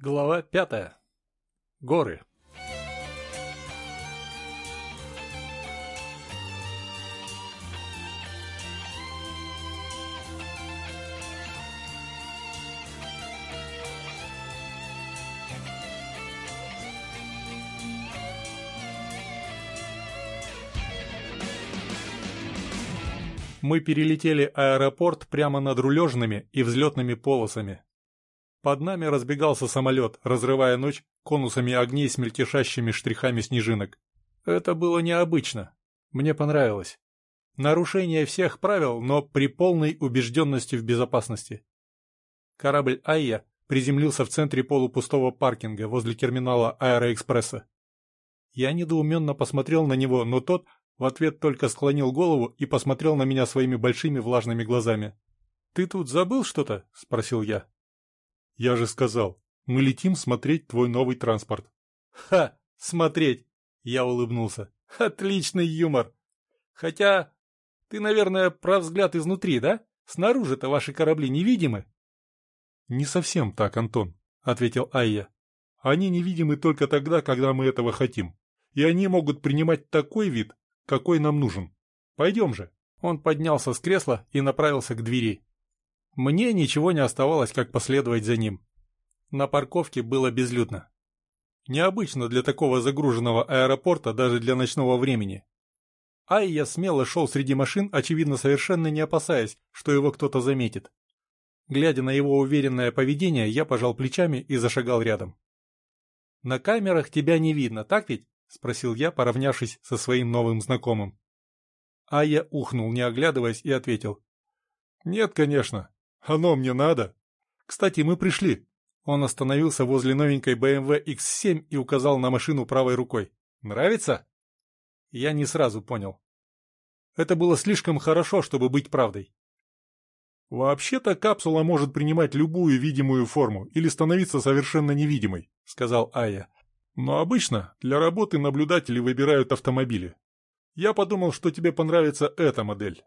Глава пятая. Горы. Мы перелетели аэропорт прямо над рулежными и взлетными полосами. Под нами разбегался самолет, разрывая ночь конусами огней с мельтешащими штрихами снежинок. Это было необычно. Мне понравилось. Нарушение всех правил, но при полной убежденности в безопасности. Корабль «Айя» приземлился в центре полупустого паркинга возле терминала Аэроэкспресса. Я недоуменно посмотрел на него, но тот в ответ только склонил голову и посмотрел на меня своими большими влажными глазами. «Ты тут забыл что-то?» — спросил я. «Я же сказал, мы летим смотреть твой новый транспорт». «Ха! Смотреть!» — я улыбнулся. «Отличный юмор! Хотя ты, наверное, про взгляд изнутри, да? Снаружи-то ваши корабли невидимы?» «Не совсем так, Антон», — ответил Айя. «Они невидимы только тогда, когда мы этого хотим. И они могут принимать такой вид, какой нам нужен. Пойдем же». Он поднялся с кресла и направился к двери. Мне ничего не оставалось, как последовать за ним. На парковке было безлюдно. Необычно для такого загруженного аэропорта даже для ночного времени. Ай смело шел среди машин, очевидно совершенно не опасаясь, что его кто-то заметит. Глядя на его уверенное поведение, я пожал плечами и зашагал рядом. «На камерах тебя не видно, так ведь?» — спросил я, поравнявшись со своим новым знакомым. Ая ухнул, не оглядываясь, и ответил. «Нет, конечно. Оно мне надо. Кстати, мы пришли». Он остановился возле новенькой BMW X7 и указал на машину правой рукой. «Нравится?» Я не сразу понял. Это было слишком хорошо, чтобы быть правдой. «Вообще-то капсула может принимать любую видимую форму или становиться совершенно невидимой», — сказал Ая. «Но обычно для работы наблюдатели выбирают автомобили. Я подумал, что тебе понравится эта модель.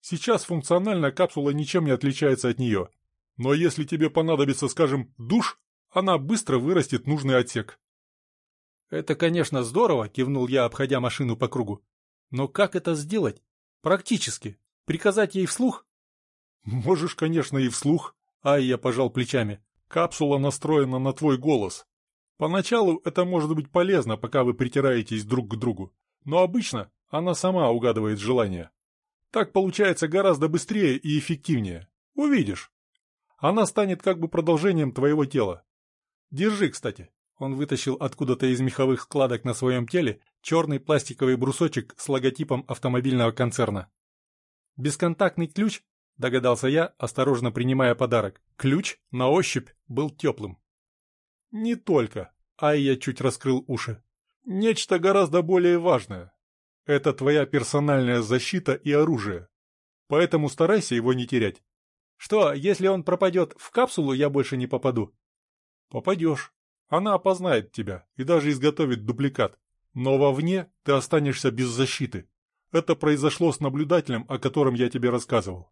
Сейчас функционально капсула ничем не отличается от нее. Но если тебе понадобится, скажем, душ, она быстро вырастет нужный отсек. «Это, конечно, здорово», — кивнул я, обходя машину по кругу. «Но как это сделать? Практически. Приказать ей вслух?» «Можешь, конечно, и вслух», — ай, я пожал плечами. «Капсула настроена на твой голос. Поначалу это может быть полезно, пока вы притираетесь друг к другу. Но обычно она сама угадывает желание. Так получается гораздо быстрее и эффективнее. Увидишь. Она станет как бы продолжением твоего тела. Держи, кстати. Он вытащил откуда-то из меховых складок на своем теле черный пластиковый брусочек с логотипом автомобильного концерна. «Бесконтактный ключ?» – догадался я, осторожно принимая подарок. Ключ на ощупь был теплым. «Не только», – ай я чуть раскрыл уши. «Нечто гораздо более важное. Это твоя персональная защита и оружие. Поэтому старайся его не терять. Что, если он пропадет в капсулу, я больше не попаду? Попадешь. Она опознает тебя и даже изготовит дубликат. Но вовне ты останешься без защиты. Это произошло с наблюдателем, о котором я тебе рассказывал.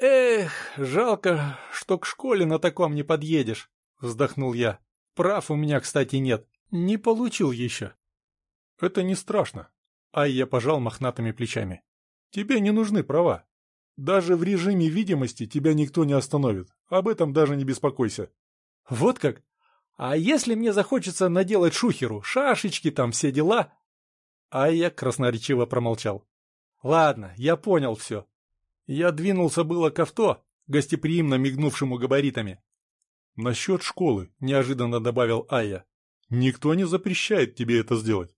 «Эх, жалко, что к школе на таком не подъедешь», — вздохнул я. «Прав у меня, кстати, нет. Не получил еще». «Это не страшно. Я пожал мохнатыми плечами. «Тебе не нужны права. Даже в режиме видимости тебя никто не остановит. Об этом даже не беспокойся». «Вот как? А если мне захочется наделать шухеру, шашечки там, все дела?» Ай я красноречиво промолчал. «Ладно, я понял все. Я двинулся было к авто, гостеприимно мигнувшему габаритами. «Насчет школы», — неожиданно добавил Айя. «Никто не запрещает тебе это сделать».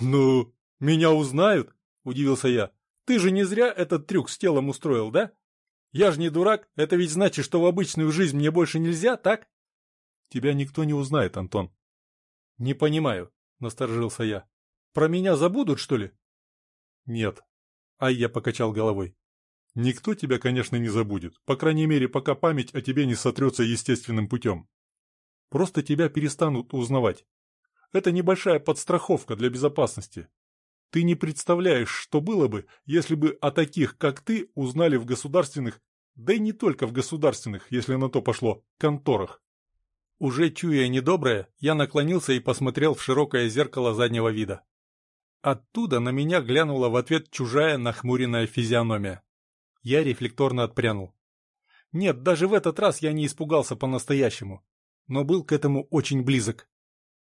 «Ну, «Меня узнают?» – удивился я. «Ты же не зря этот трюк с телом устроил, да? Я же не дурак, это ведь значит, что в обычную жизнь мне больше нельзя, так?» «Тебя никто не узнает, Антон». «Не понимаю», – насторожился я. «Про меня забудут, что ли?» «Нет». Ай, я покачал головой. «Никто тебя, конечно, не забудет, по крайней мере, пока память о тебе не сотрется естественным путем. Просто тебя перестанут узнавать. Это небольшая подстраховка для безопасности, ты не представляешь, что было бы, если бы о таких, как ты, узнали в государственных, да и не только в государственных, если на то пошло, конторах. Уже чуя недоброе, я наклонился и посмотрел в широкое зеркало заднего вида. Оттуда на меня глянула в ответ чужая нахмуренная физиономия. Я рефлекторно отпрянул. Нет, даже в этот раз я не испугался по-настоящему, но был к этому очень близок.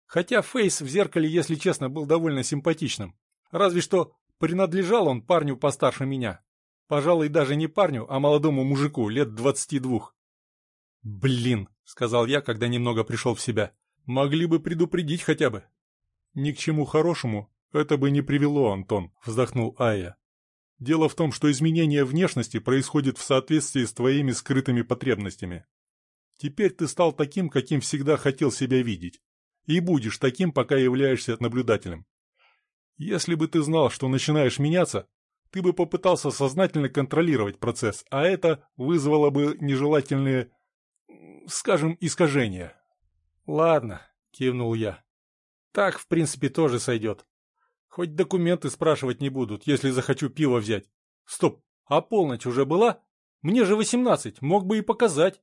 Хотя Фейс в зеркале, если честно, был довольно симпатичным. Разве что принадлежал он парню постарше меня. Пожалуй, даже не парню, а молодому мужику, лет двадцати двух. «Блин», — сказал я, когда немного пришел в себя. «Могли бы предупредить хотя бы». «Ни к чему хорошему это бы не привело, Антон», — вздохнул Ая. «Дело в том, что изменение внешности происходит в соответствии с твоими скрытыми потребностями. Теперь ты стал таким, каким всегда хотел себя видеть. И будешь таким, пока являешься наблюдателем. Если бы ты знал, что начинаешь меняться, ты бы попытался сознательно контролировать процесс, а это вызвало бы нежелательные, скажем, искажения. «Ладно», — кивнул я. «Так, в принципе, тоже сойдет. Хоть документы спрашивать не будут, если захочу пиво взять. Стоп, а полночь уже была? Мне же восемнадцать, мог бы и показать».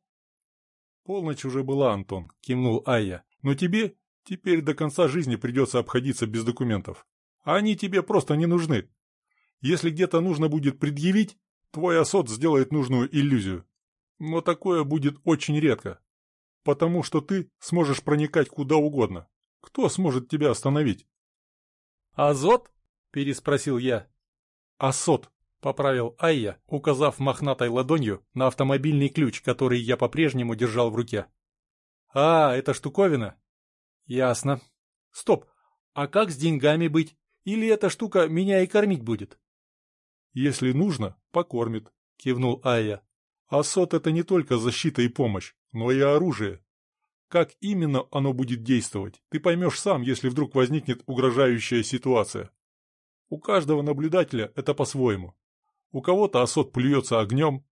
«Полночь уже была, Антон», — кивнул Айя. «Но тебе теперь до конца жизни придется обходиться без документов. А они тебе просто не нужны. Если где-то нужно будет предъявить, твой осот сделает нужную иллюзию. Но такое будет очень редко. Потому что ты сможешь проникать куда угодно. Кто сможет тебя остановить? «Азот?» — переспросил я. «Асот», — поправил Айя, указав мохнатой ладонью на автомобильный ключ, который я по-прежнему держал в руке. «А, это штуковина?» «Ясно. Стоп, а как с деньгами быть? Или эта штука меня и кормить будет?» «Если нужно, покормит», — кивнул Айя. «Асот — это не только защита и помощь, но и оружие. Как именно оно будет действовать, ты поймешь сам, если вдруг возникнет угрожающая ситуация. У каждого наблюдателя это по-своему. У кого-то осот плюется огнем,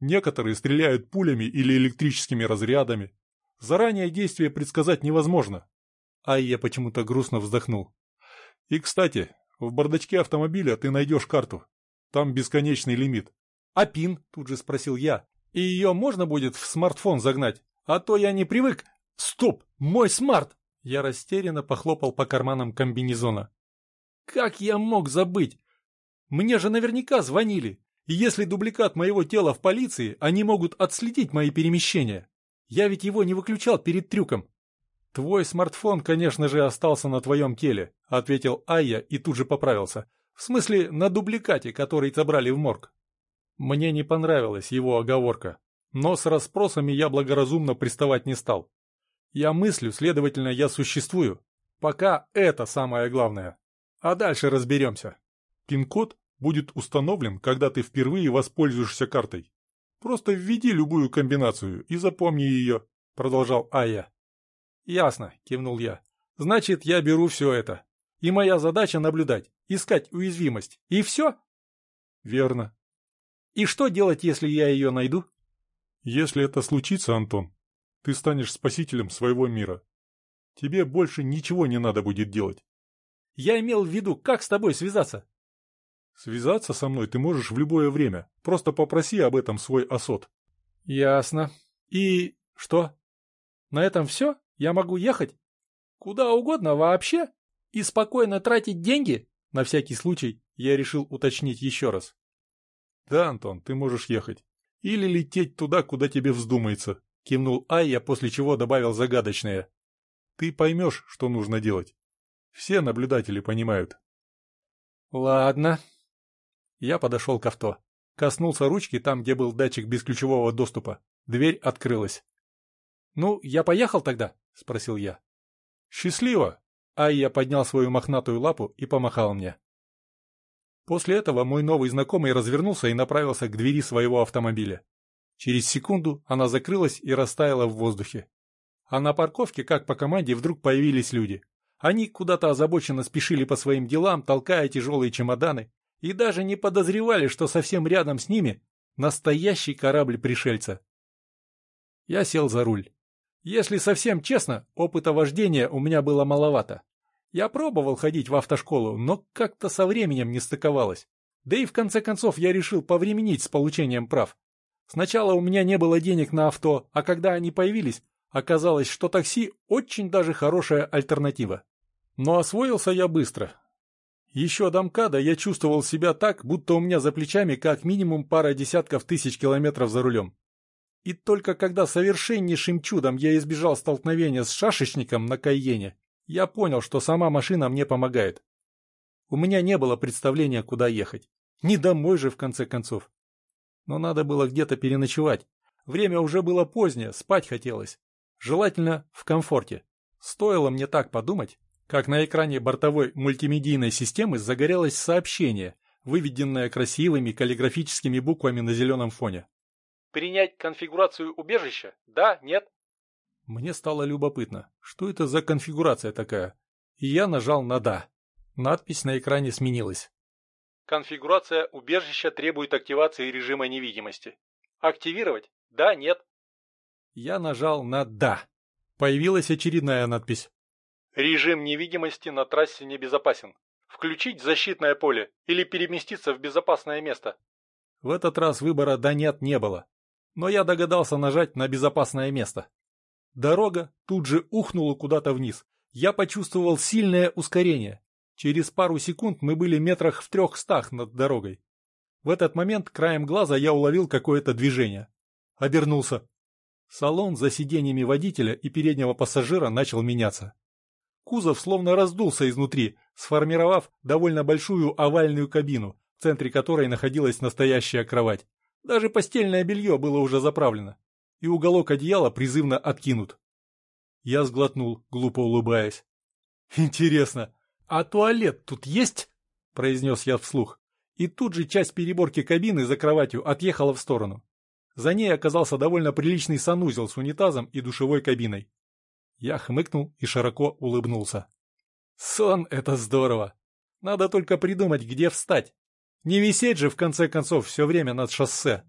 некоторые стреляют пулями или электрическими разрядами. Заранее действие предсказать невозможно. А я почему-то грустно вздохнул. И, кстати, в бардачке автомобиля ты найдешь карту. Там бесконечный лимит. А пин? Тут же спросил я. И ее можно будет в смартфон загнать? А то я не привык. Стоп! Мой смарт! Я растерянно похлопал по карманам комбинезона. Как я мог забыть? Мне же наверняка звонили. И если дубликат моего тела в полиции, они могут отследить мои перемещения. Я ведь его не выключал перед трюком. «Твой смартфон, конечно же, остался на твоем теле», — ответил Айя и тут же поправился. «В смысле, на дубликате, который забрали в морг». Мне не понравилась его оговорка, но с расспросами я благоразумно приставать не стал. Я мыслю, следовательно, я существую. Пока это самое главное. А дальше разберемся. Пин-код будет установлен, когда ты впервые воспользуешься картой. Просто введи любую комбинацию и запомни ее, продолжал Айя. «Ясно», — кивнул я. «Значит, я беру все это. И моя задача наблюдать, искать уязвимость. И все?» «Верно». «И что делать, если я ее найду?» «Если это случится, Антон, ты станешь спасителем своего мира. Тебе больше ничего не надо будет делать». «Я имел в виду, как с тобой связаться?» «Связаться со мной ты можешь в любое время. Просто попроси об этом свой осот». «Ясно. И что? На этом все?» Я могу ехать? Куда угодно вообще? И спокойно тратить деньги? На всякий случай я решил уточнить еще раз. Да, Антон, ты можешь ехать. Или лететь туда, куда тебе вздумается. Кивнул Айя, после чего добавил загадочное. Ты поймешь, что нужно делать. Все наблюдатели понимают. Ладно. Я подошел к авто. Коснулся ручки там, где был датчик бесключевого доступа. Дверь открылась. «Ну, я поехал тогда?» — спросил я. «Счастливо!» А я поднял свою мохнатую лапу и помахал мне. После этого мой новый знакомый развернулся и направился к двери своего автомобиля. Через секунду она закрылась и растаяла в воздухе. А на парковке, как по команде, вдруг появились люди. Они куда-то озабоченно спешили по своим делам, толкая тяжелые чемоданы, и даже не подозревали, что совсем рядом с ними настоящий корабль пришельца. Я сел за руль. Если совсем честно, опыта вождения у меня было маловато. Я пробовал ходить в автошколу, но как-то со временем не стыковалось. Да и в конце концов я решил повременить с получением прав. Сначала у меня не было денег на авто, а когда они появились, Оказалось, что такси очень даже хорошая альтернатива. Но освоился я быстро. Еще до МКАДа я чувствовал себя так, будто у меня за плечами как минимум пара десятков тысяч километров за рулем. И только когда совершеннейшим чудом я избежал столкновения с шашечником на Кайене, я понял, что сама машина мне помогает. У меня не было представления, куда ехать. Не домой же, в конце концов. Но надо было где-то переночевать. Время уже было позднее, спать хотелось. Желательно в комфорте. Стоило мне так подумать, как на экране бортовой мультимедийной системы загорелось сообщение, выведенное красивыми каллиграфическими буквами на зеленом фоне. «Принять конфигурацию убежища? Да? Нет?» Мне стало любопытно, что это за конфигурация такая, и я нажал на «да». Надпись на экране сменилась. Конфигурация убежища требует активации режима невидимости. Активировать? Да, нет? Я нажал на «да». Появилась очередная надпись. Режим невидимости на трассе небезопасен. Включить защитное поле или переместиться в безопасное место. В этот раз выбора «да-нет» не было. Но я догадался нажать на безопасное место. Дорога тут же ухнула куда-то вниз. Я почувствовал сильное ускорение. Через пару секунд мы были метрах в трехстах над дорогой. В этот момент краем глаза я уловил какое-то движение. Обернулся. Салон за сиденьями водителя и переднего пассажира начал меняться. Кузов словно раздулся изнутри, сформировав довольно большую овальную кабину, в центре которой находилась настоящая кровать. Даже постельное белье было уже заправлено, и уголок одеяла призывно откинут. Я сглотнул, глупо улыбаясь. «Интересно, а туалет тут есть?» – произнес я вслух. И тут же часть переборки кабины за кроватью отъехала в сторону. За ней оказался довольно приличный санузел с унитазом и душевой кабиной. Я хмыкнул и широко улыбнулся. Сон — это здорово. Надо только придумать, где встать. Не висеть же, в конце концов, все время над шоссе.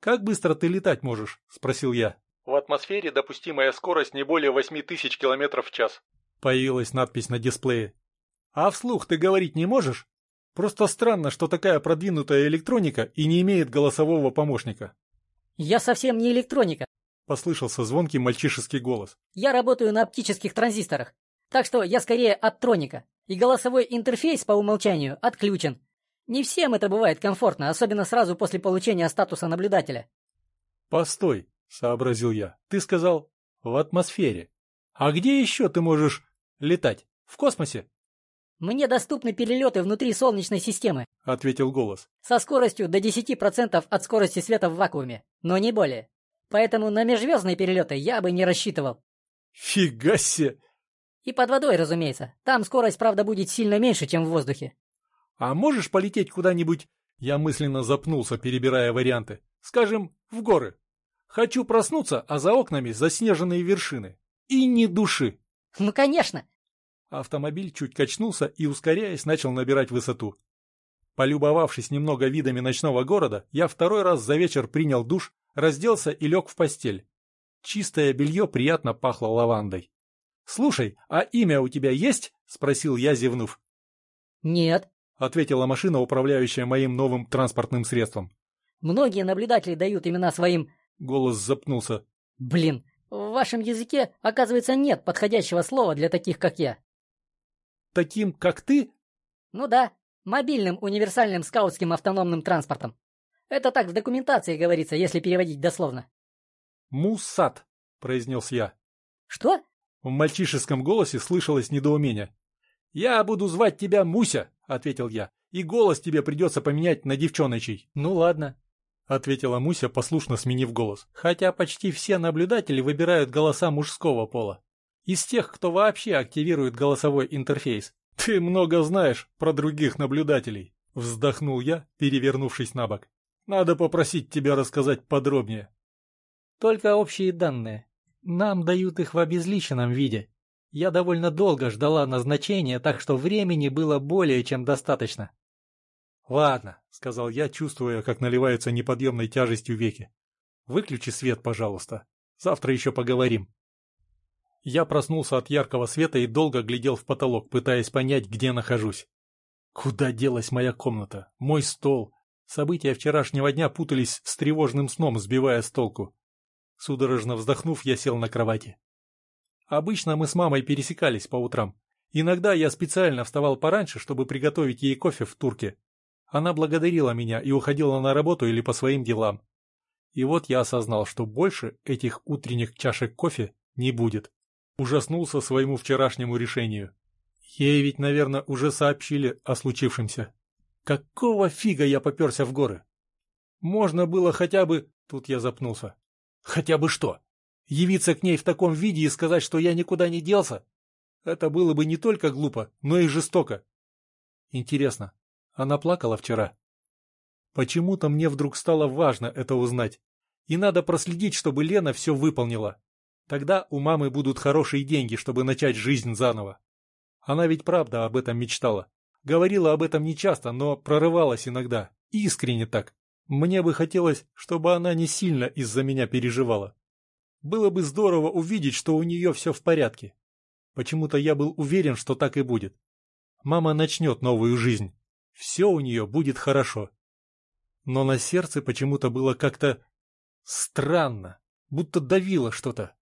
«Как быстро ты летать можешь?» — спросил я. «В атмосфере допустимая скорость не более восьми тысяч километров в час». Появилась надпись на дисплее. «А вслух ты говорить не можешь? Просто странно, что такая продвинутая электроника и не имеет голосового помощника». «Я совсем не электроника», — послышался звонкий мальчишеский голос. «Я работаю на оптических транзисторах, так что я скорее оптроника, и голосовой интерфейс по умолчанию отключен. Не всем это бывает комфортно, особенно сразу после получения статуса наблюдателя». «Постой», — сообразил я, — «ты сказал в атмосфере. А где еще ты можешь летать? В космосе?» «Мне доступны перелеты внутри Солнечной системы», — ответил голос. «Со скоростью до 10% от скорости света в вакууме, но не более. Поэтому на межзвездные перелеты я бы не рассчитывал. Фига себе! И под водой, разумеется. Там скорость, правда, будет сильно меньше, чем в воздухе. А можешь полететь куда-нибудь? Я мысленно запнулся, перебирая варианты. Скажем, в горы. Хочу проснуться, а за окнами заснеженные вершины. И ни души. Ну, конечно. Автомобиль чуть качнулся и, ускоряясь, начал набирать высоту. Полюбовавшись немного видами ночного города, я второй раз за вечер принял душ разделся и лег в постель. Чистое белье приятно пахло лавандой. «Слушай, а имя у тебя есть?» — спросил я, зевнув. «Нет», — ответила машина, управляющая моим новым транспортным средством. «Многие наблюдатели дают имена своим...» Голос запнулся. «Блин, в вашем языке, оказывается, нет подходящего слова для таких, как я». «Таким, как ты?» «Ну да, мобильным универсальным скаутским автономным транспортом». Это так в документации говорится, если переводить дословно. «Мусат», — произнес я. «Что?» В мальчишеском голосе слышалось недоумение. «Я буду звать тебя Муся», — ответил я, «и голос тебе придется поменять на девчоночий». «Ну ладно», — ответила Муся, послушно сменив голос. «Хотя почти все наблюдатели выбирают голоса мужского пола. Из тех, кто вообще активирует голосовой интерфейс. Ты много знаешь про других наблюдателей», — вздохнул я, перевернувшись на бок. Надо попросить тебя рассказать подробнее. Только общие данные. Нам дают их в обезличенном виде. Я довольно долго ждала назначения, так что времени было более чем достаточно. «Ладно», — сказал я, чувствуя, как наливаются неподъемной тяжестью веки. «Выключи свет, пожалуйста. Завтра еще поговорим». Я проснулся от яркого света и долго глядел в потолок, пытаясь понять, где нахожусь. Куда делась моя комната, мой стол, События вчерашнего дня путались с тревожным сном, сбивая с толку. Судорожно вздохнув, я сел на кровати. Обычно мы с мамой пересекались по утрам. Иногда я специально вставал пораньше, чтобы приготовить ей кофе в турке. Она благодарила меня и уходила на работу или по своим делам. И вот я осознал, что больше этих утренних чашек кофе не будет. Ужаснулся своему вчерашнему решению. Ей ведь, наверное, уже сообщили о случившемся. Какого фига я поперся в горы? Можно было хотя бы... Тут я запнулся. Хотя бы что? Явиться к ней в таком виде и сказать, что я никуда не делся? Это было бы не только глупо, но и жестоко. Интересно, она плакала вчера? Почему-то мне вдруг стало важно это узнать. И надо проследить, чтобы Лена все выполнила. Тогда у мамы будут хорошие деньги, чтобы начать жизнь заново. Она ведь правда об этом мечтала. Говорила об этом нечасто, но прорывалась иногда. Искренне так. Мне бы хотелось, чтобы она не сильно из-за меня переживала. Было бы здорово увидеть, что у нее все в порядке. Почему-то я был уверен, что так и будет. Мама начнет новую жизнь. Все у нее будет хорошо. Но на сердце почему-то было как-то странно, будто давило что-то.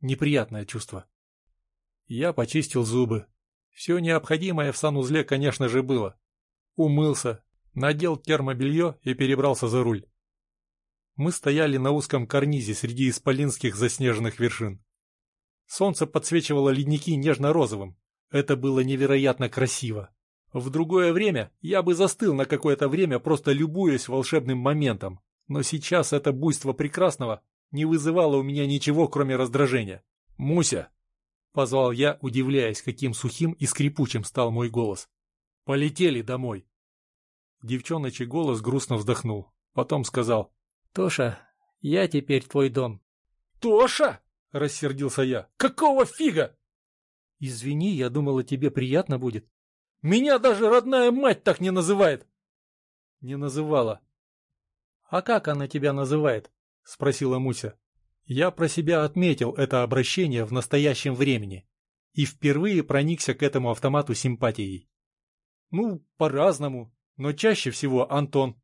Неприятное чувство. Я почистил зубы. Все необходимое в санузле, конечно же, было. Умылся, надел термобелье и перебрался за руль. Мы стояли на узком карнизе среди исполинских заснеженных вершин. Солнце подсвечивало ледники нежно-розовым. Это было невероятно красиво. В другое время я бы застыл на какое-то время, просто любуясь волшебным моментом. Но сейчас это буйство прекрасного не вызывало у меня ничего, кроме раздражения. «Муся!» — позвал я, удивляясь, каким сухим и скрипучим стал мой голос. «Полетели домой!» Девчоночий голос грустно вздохнул. Потом сказал. «Тоша, я теперь твой дом». «Тоша!» — рассердился я. «Какого фига?» «Извини, я думала, тебе приятно будет». «Меня даже родная мать так не называет!» «Не называла». «А как она тебя называет?» — спросила Муся. Я про себя отметил это обращение в настоящем времени и впервые проникся к этому автомату симпатией. «Ну, по-разному», но чаще всего Антон.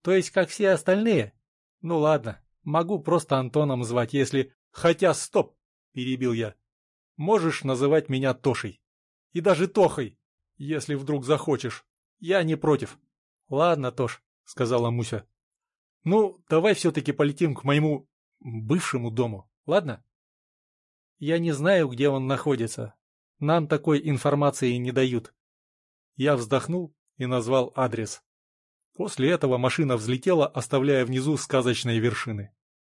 То есть, как все остальные? Ну ладно, могу просто Антоном звать, если... Хотя, стоп, перебил я. Можешь называть меня Тошей. И даже Тохой, если вдруг захочешь. Я не против. Ладно, Тош, сказала Муся. Ну, давай все-таки полетим к моему бывшему дому, ладно? Я не знаю, где он находится. Нам такой информации не дают. Я вздохнул и назвал адрес. После этого машина взлетела, оставляя внизу сказочные вершины.